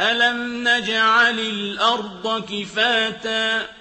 أَلَمْ نَجْعَلِ الْأَرْضَ كِفَاتًا